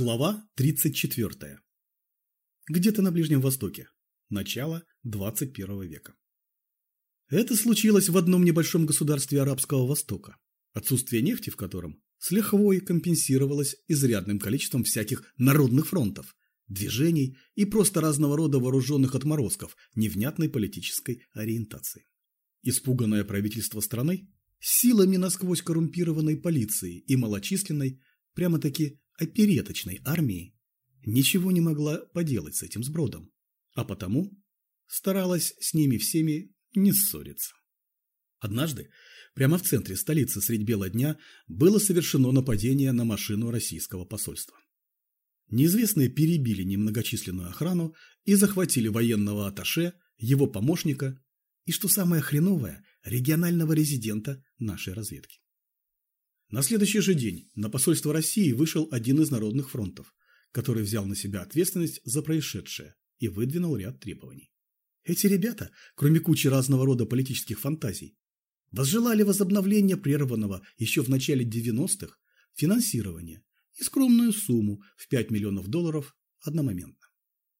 Глава 34. Где-то на Ближнем Востоке. Начало 21 века. Это случилось в одном небольшом государстве Арабского Востока, отсутствие нефти в котором с лихвой компенсировалось изрядным количеством всяких народных фронтов, движений и просто разного рода вооруженных отморозков невнятной политической ориентации. Испуганное правительство страны силами насквозь коррумпированной полиции и малочисленной, прямо-таки опереточной армии ничего не могла поделать с этим сбродом, а потому старалась с ними всеми не ссориться. Однажды, прямо в центре столицы средь бела дня, было совершено нападение на машину российского посольства. Неизвестные перебили немногочисленную охрану и захватили военного аташе, его помощника и, что самое хреновое, регионального резидента нашей разведки. На следующий же день на посольство России вышел один из народных фронтов, который взял на себя ответственность за происшедшее и выдвинул ряд требований. Эти ребята, кроме кучи разного рода политических фантазий, возжелали возобновления прерванного еще в начале 90-х финансирования и скромную сумму в 5 миллионов долларов одномоментно.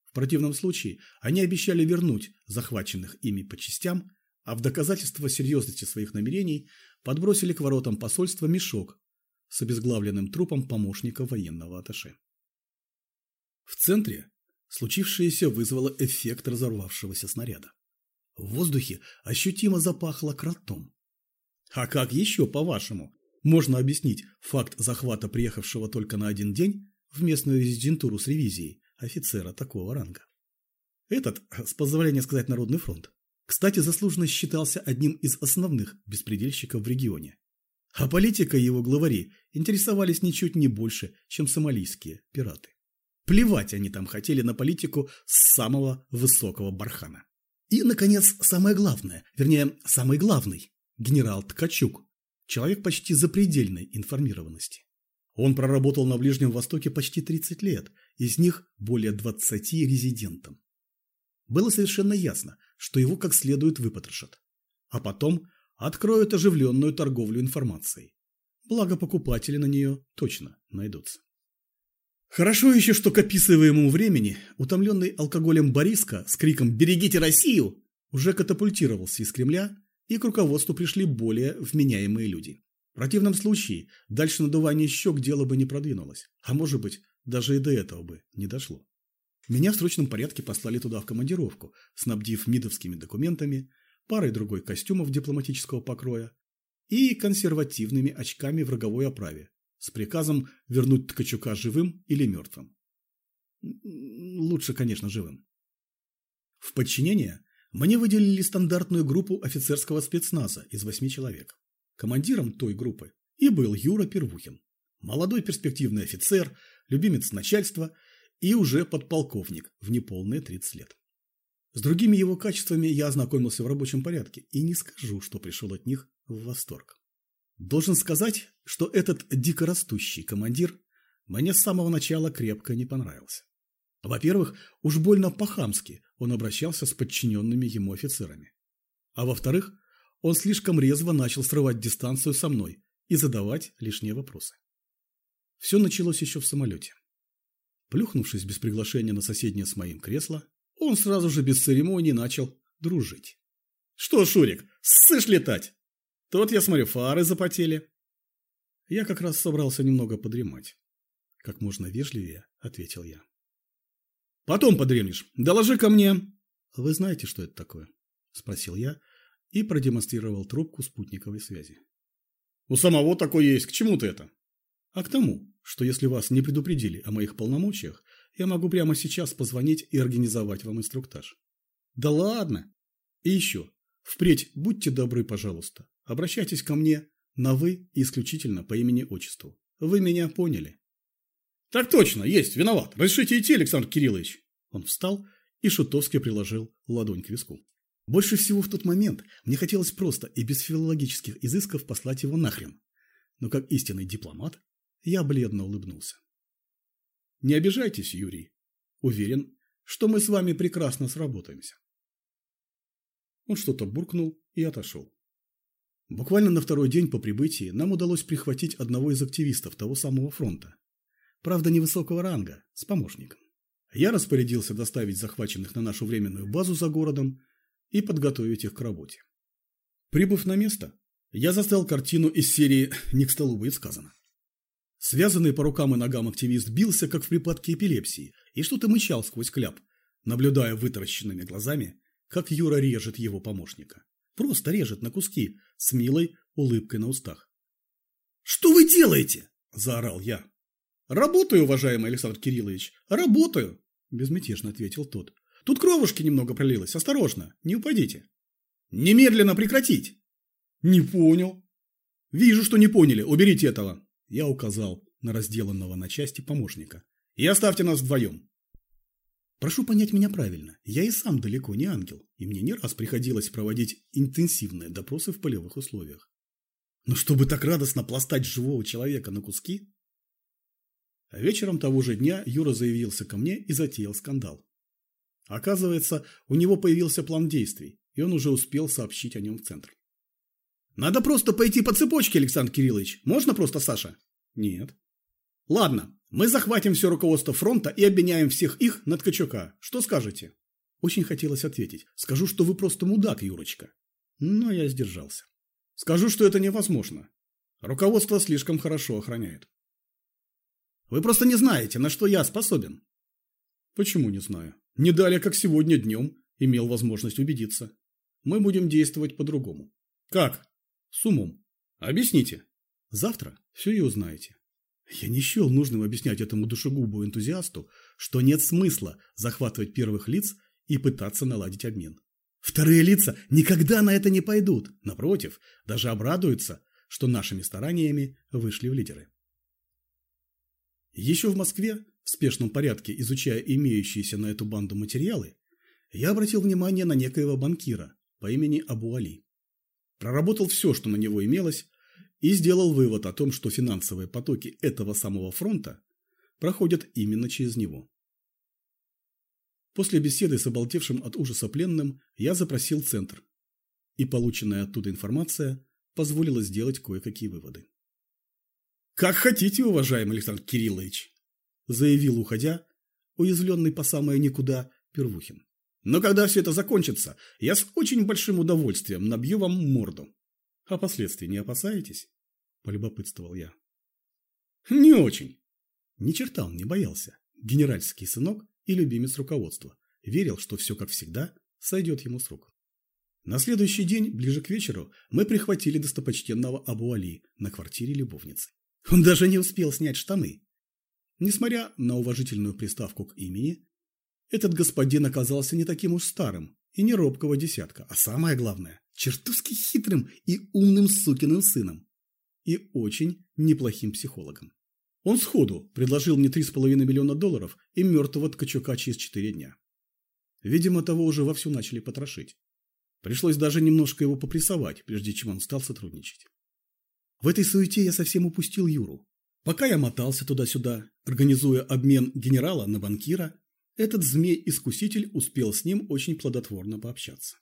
В противном случае они обещали вернуть захваченных ими по частям а в доказательство серьезности своих намерений подбросили к воротам посольства мешок с обезглавленным трупом помощника военного атташе. В центре случившееся вызвало эффект разорвавшегося снаряда. В воздухе ощутимо запахло кротом. А как еще, по-вашему, можно объяснить факт захвата приехавшего только на один день в местную резидентуру с ревизией офицера такого ранга? Этот, с позволения сказать Народный фронт, кстати, заслуженно считался одним из основных беспредельщиков в регионе. А политика его главари интересовались ничуть не больше, чем сомалийские пираты. Плевать они там хотели на политику с самого высокого бархана. И, наконец, самое главное, вернее, самый главный – генерал Ткачук, человек почти запредельной информированности. Он проработал на Ближнем Востоке почти 30 лет, из них более 20 резидентом. Было совершенно ясно, что его как следует выпотрошат. А потом откроют оживленную торговлю информацией. Благо покупатели на нее точно найдутся. Хорошо еще, что к описываемому времени утомленный алкоголем Бориска с криком «Берегите Россию!» уже катапультировался из Кремля, и к руководству пришли более вменяемые люди. В противном случае дальше надувание щек дело бы не продвинулось, а может быть, даже и до этого бы не дошло. Меня в срочном порядке послали туда в командировку, снабдив мидовскими документами, парой другой костюмов дипломатического покроя и консервативными очками в роговой оправе с приказом вернуть Ткачука живым или мертвым. Лучше, конечно, живым. В подчинение мне выделили стандартную группу офицерского спецназа из восьми человек. Командиром той группы и был Юра Первухин. Молодой перспективный офицер, любимец начальства – и уже подполковник в неполные 30 лет. С другими его качествами я ознакомился в рабочем порядке и не скажу, что пришел от них в восторг. Должен сказать, что этот дикорастущий командир мне с самого начала крепко не понравился. Во-первых, уж больно по-хамски он обращался с подчиненными ему офицерами. А во-вторых, он слишком резво начал срывать дистанцию со мной и задавать лишние вопросы. Все началось еще в самолете. Плюхнувшись без приглашения на соседнее с моим кресло, он сразу же без церемонии начал дружить. «Что, Шурик, сышь летать? Тот, я смотрю, фары запотели». Я как раз собрался немного подремать. Как можно вежливее, ответил я. «Потом подремлешь. Доложи ко мне». «Вы знаете, что это такое?» Спросил я и продемонстрировал трубку спутниковой связи. «У самого такой есть. К чему ты это?» «А к тому, что если вас не предупредили о моих полномочиях, я могу прямо сейчас позвонить и организовать вам инструктаж. Да ладно. И еще. Впредь будьте добры, пожалуйста. Обращайтесь ко мне на «вы» исключительно по имени-отчеству. Вы меня поняли? Так точно, есть, виноват. Разрешите идти, Александр Кириллович. Он встал и шутовски приложил ладонь к виску. Больше всего в тот момент мне хотелось просто и без филологических изысков послать его нахрен. Но как истинный дипломат я бледно улыбнулся. Не обижайтесь, Юрий. Уверен, что мы с вами прекрасно сработаемся. Он что-то буркнул и отошел. Буквально на второй день по прибытии нам удалось прихватить одного из активистов того самого фронта. правда невысокого ранга, с помощником. Я распорядился доставить захваченных на нашу временную базу за городом и подготовить их к работе. Прибыв на место, я застал картину из серии «Не к столу будет сказано». Связанный по рукам и ногам активист бился, как в припадке эпилепсии, и что-то мычал сквозь кляп, наблюдая вытаращенными глазами, как Юра режет его помощника. Просто режет на куски, с милой улыбкой на устах. «Что вы делаете?» – заорал я. «Работаю, уважаемый Александр Кириллович, работаю!» – безмятежно ответил тот. «Тут кровушки немного пролилось, осторожно, не упадите!» «Немедленно прекратить!» «Не понял!» «Вижу, что не поняли, уберите этого!» Я указал на разделанного на части помощника. «И оставьте нас вдвоем!» Прошу понять меня правильно, я и сам далеко не ангел, и мне не раз приходилось проводить интенсивные допросы в полевых условиях. Но чтобы так радостно пластать живого человека на куски? А вечером того же дня Юра заявился ко мне и затеял скандал. Оказывается, у него появился план действий, и он уже успел сообщить о нем в центр. «Надо просто пойти по цепочке, Александр Кириллович. Можно просто Саша?» «Нет». «Ладно, мы захватим все руководство фронта и обменяем всех их на Ткачука. Что скажете? Очень хотелось ответить. Скажу, что вы просто мудак, Юрочка. Но я сдержался. Скажу, что это невозможно. Руководство слишком хорошо охраняет. Вы просто не знаете, на что я способен. Почему не знаю? Не далее, как сегодня днем, имел возможность убедиться. Мы будем действовать по-другому. Как? С умом. Объясните. Завтра все и узнаете. Я не счел нужным объяснять этому душегубу энтузиасту, что нет смысла захватывать первых лиц и пытаться наладить обмен. Вторые лица никогда на это не пойдут, напротив, даже обрадуются, что нашими стараниями вышли в лидеры. Еще в Москве, в спешном порядке изучая имеющиеся на эту банду материалы, я обратил внимание на некоего банкира по имени Абу Али. Проработал все, что на него имелось, и сделал вывод о том, что финансовые потоки этого самого фронта проходят именно через него. После беседы с обалдевшим от ужаса пленным я запросил центр, и полученная оттуда информация позволила сделать кое-какие выводы. «Как хотите, уважаемый Александр Кириллович!» заявил, уходя, уязвленный по самое никуда Первухин. «Но когда все это закончится, я с очень большим удовольствием набью вам морду. А последствий не опасаетесь? Полюбопытствовал я. Не очень. Ни черта он не боялся. Генеральский сынок и любимец руководства. Верил, что все как всегда сойдет ему с рук. На следующий день, ближе к вечеру, мы прихватили достопочтенного Абу Али на квартире любовницы. Он даже не успел снять штаны. Несмотря на уважительную приставку к имени, этот господин оказался не таким уж старым и не робкого десятка, а самое главное, чертовски хитрым и умным сукиным сыном. И очень неплохим психологом. Он сходу предложил мне 3,5 миллиона долларов и мертвого ткачука через 4 дня. Видимо, того уже вовсю начали потрошить. Пришлось даже немножко его попрессовать, прежде чем он стал сотрудничать. В этой суете я совсем упустил Юру. Пока я мотался туда-сюда, организуя обмен генерала на банкира, этот змей-искуситель успел с ним очень плодотворно пообщаться.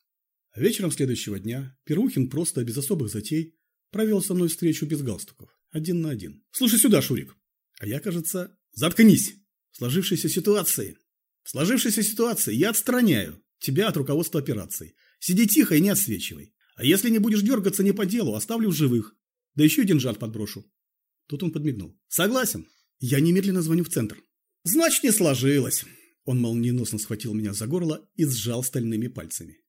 Вечером следующего дня Перухин просто без особых затей провел со мной встречу без галстуков, один на один. «Слушай сюда, Шурик!» А я, кажется, заткнись! В сложившейся ситуации. В сложившейся ситуации я отстраняю тебя от руководства операцией. Сиди тихо и не отсвечивай. А если не будешь дергаться не по делу, оставлю в живых. Да еще и деньжат подброшу. Тут он подмигнул. Согласен. Я немедленно звоню в центр. Значит, не сложилось. Он молниеносно схватил меня за горло и сжал стальными пальцами.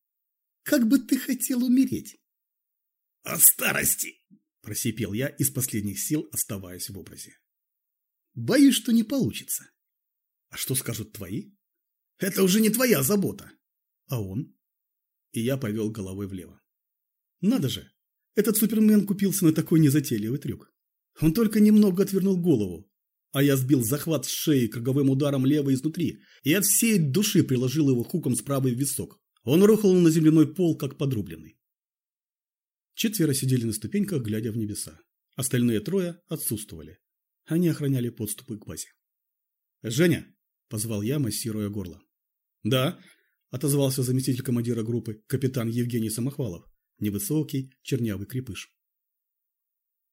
Как бы ты хотел умереть? От старости, просипел я из последних сил, оставаясь в образе. Боюсь, что не получится. А что скажут твои? Это уже не твоя забота. А он? И я повел головой влево. Надо же, этот супермен купился на такой незатейливый трюк. Он только немного отвернул голову, а я сбил захват с шеи круговым ударом левой изнутри и от всей души приложил его хуком справа в висок. Он рухнул на земляной пол, как подрубленный. Четверо сидели на ступеньках, глядя в небеса. Остальные трое отсутствовали. Они охраняли подступы к базе. «Женя!» – позвал я, массируя горло. «Да», – отозвался заместитель командира группы, капитан Евгений Самохвалов, невысокий, чернявый крепыш.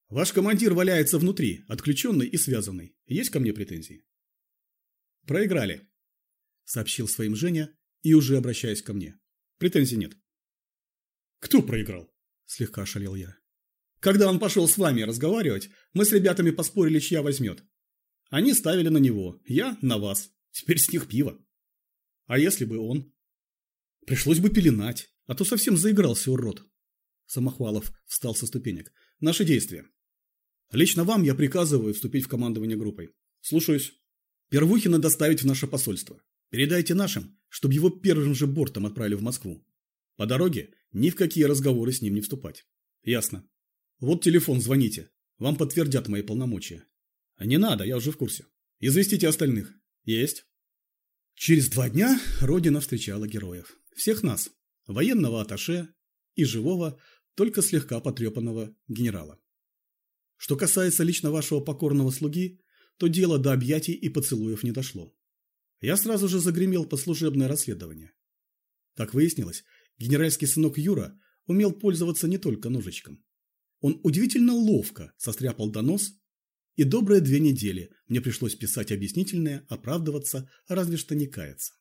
Ваш командир валяется внутри, отключенный и связанный. Есть ко мне претензии? Проиграли, сообщил своим Женя и уже обращаясь ко мне. Претензий нет. Кто проиграл? Слегка ошалел я. Когда он пошел с вами разговаривать, мы с ребятами поспорили, чья возьмет. Они ставили на него, я на вас. Теперь с них пиво. А если бы он? Пришлось бы пеленать, а то совсем заигрался урод. Самохвалов встал со ступенек. Наши действия. Лично вам я приказываю вступить в командование группой. Слушаюсь. Первухина доставить в наше посольство. Передайте нашим, чтобы его первым же бортом отправили в Москву. По дороге ни в какие разговоры с ним не вступать. Ясно. Вот телефон, звоните. Вам подтвердят мои полномочия. Не надо, я уже в курсе. Известите остальных. Есть. Через два дня Родина встречала героев. Всех нас. Военного аташе и живого, только слегка потрепанного генерала. Что касается лично вашего покорного слуги, то дело до объятий и поцелуев не дошло. Я сразу же загремел по служебное расследование. Как выяснилось, генеральский сынок Юра умел пользоваться не только ножичком. Он удивительно ловко состряпал донос, и добрые две недели мне пришлось писать объяснительное, оправдываться, разве что не каяться.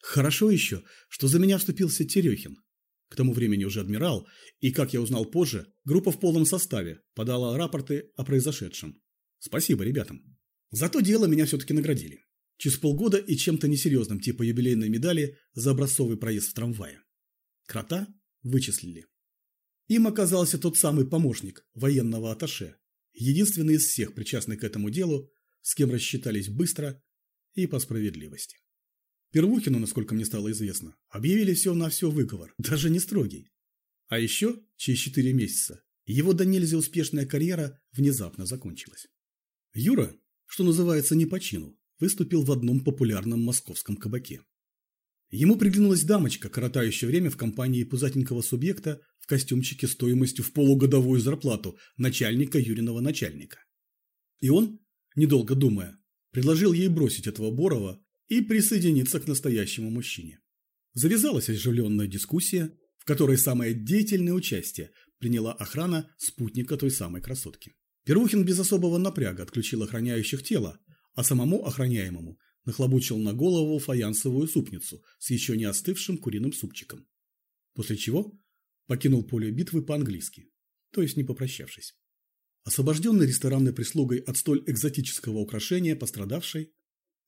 Хорошо еще, что за меня вступился Терехин, к тому времени уже адмирал, и, как я узнал позже, группа в полном составе подала рапорты о произошедшем. Спасибо ребятам. За то дело меня все-таки наградили. Через полгода и чем-то несерьезным типа юбилейной медали за образцовый проезд в трамвае. Крота вычислили. Им оказался тот самый помощник военного аташе, единственный из всех причастных к этому делу, с кем рассчитались быстро и по справедливости. Первухину, насколько мне стало известно, объявили все на все выговор, даже не строгий. А еще, через четыре месяца, его до нельзя успешная карьера внезапно закончилась. Юра, что называется не по чину, выступил в одном популярном московском кабаке. Ему приглянулась дамочка, коротающая время в компании пузатенького субъекта в костюмчике стоимостью в полугодовую зарплату начальника Юриного начальника. И он, недолго думая, предложил ей бросить этого Борова и присоединиться к настоящему мужчине. Завязалась оживленная дискуссия, в которой самое деятельное участие приняла охрана спутника той самой красотки. Первухин без особого напряга отключил охраняющих тело, а самому охраняемому нахлобучил на голову фаянсовую супницу с еще не остывшим куриным супчиком. После чего покинул поле битвы по-английски, то есть не попрощавшись. Освобожденный ресторанной прислугой от столь экзотического украшения пострадавший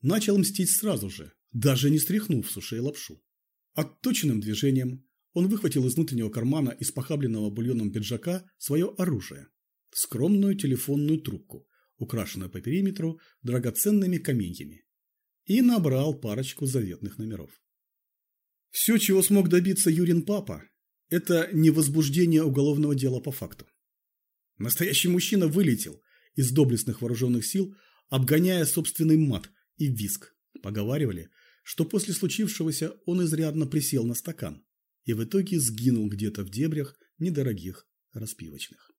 начал мстить сразу же, даже не стряхнув с ушей лапшу. Отточенным движением он выхватил из внутреннего кармана из похабленного бульоном пиджака свое оружие – скромную телефонную трубку, украшенную по периметру драгоценными каменьями, и набрал парочку заветных номеров. Все, чего смог добиться Юрин папа, это не возбуждение уголовного дела по факту. Настоящий мужчина вылетел из доблестных вооруженных сил, обгоняя собственный мат и виск. Поговаривали, что после случившегося он изрядно присел на стакан и в итоге сгинул где-то в дебрях недорогих распивочных.